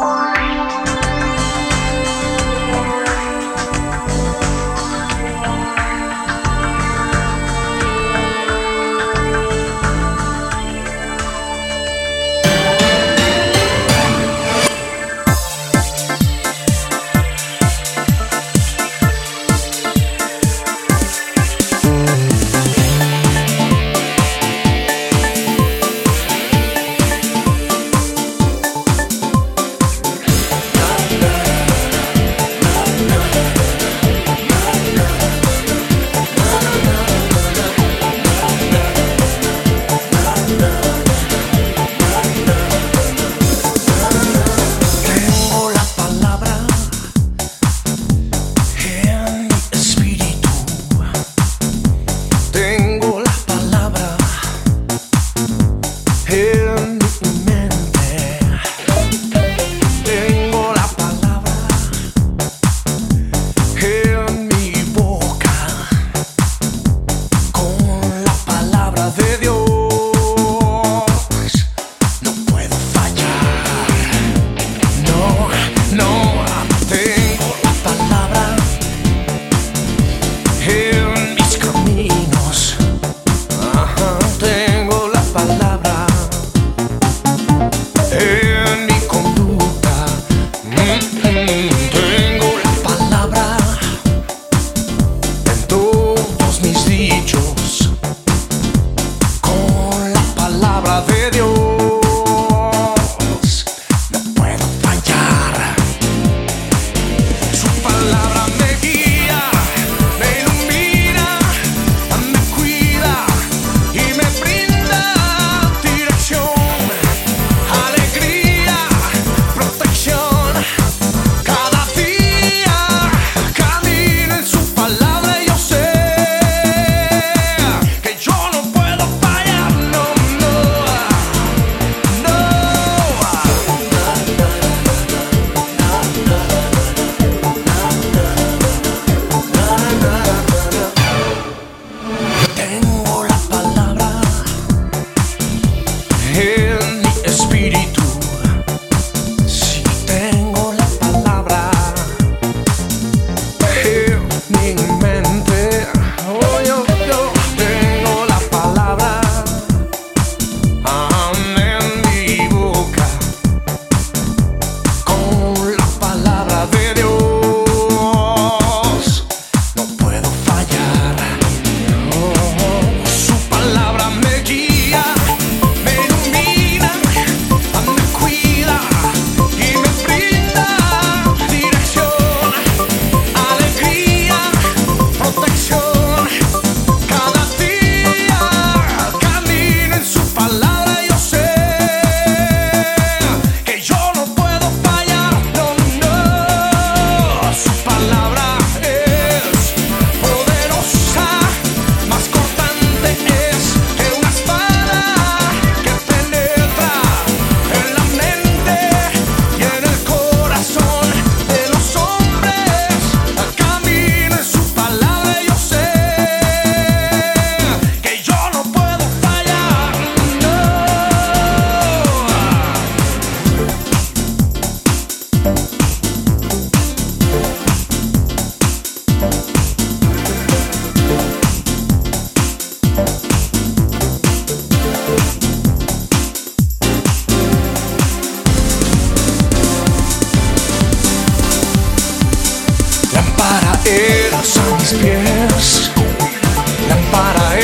Bye. eras a mis pies, lámpara